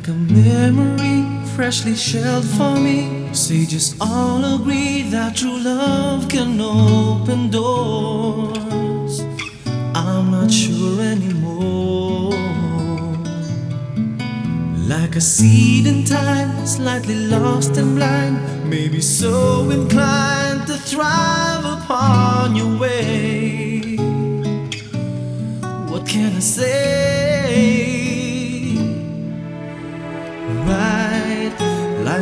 like a memory freshly shelled for me. Sages all agree that true love can open doors. I'm not sure anymore. Like a seed in time, slightly lost and blind, maybe so inclined to thrive upon your way. What can I say?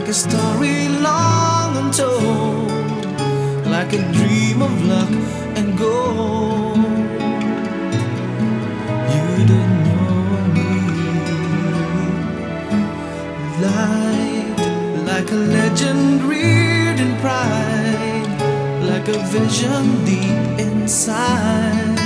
Like a story long untold, like a dream of luck and gold. You don't know me. Light, like a legend reared in pride, like a vision deep inside.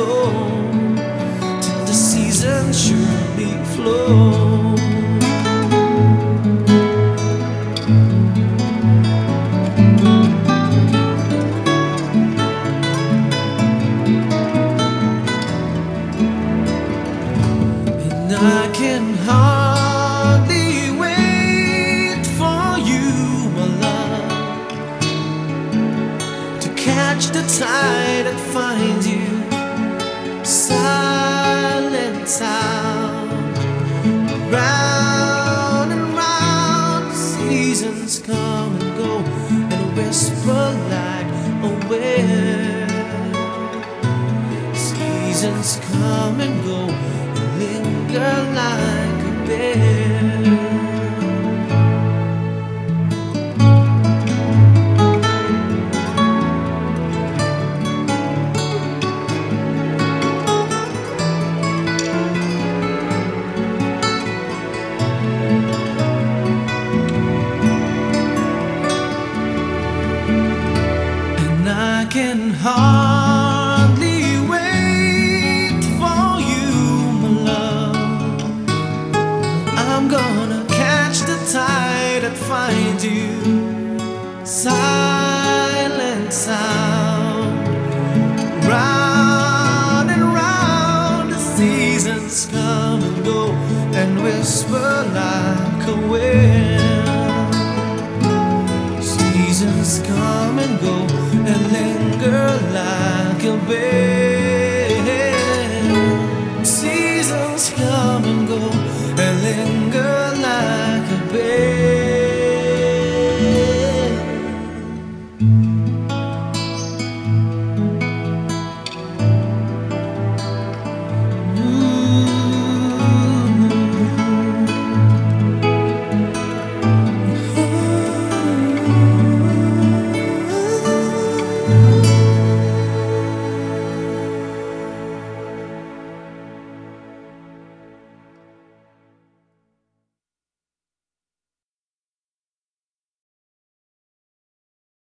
Cold, till the season surely flows. And I can hardly wait for you, my love, to catch the tide that finds you. Silent sound, round and round, seasons come and go, and whisper like a wind. Seasons come and go linger like a bell. can hardly wait for you, my love. I'm gonna catch the tide and find you. Silent sound, round and round the seasons come and go and whisper like a wind. Seasons come and go. Seasons come and go and linger like a bed.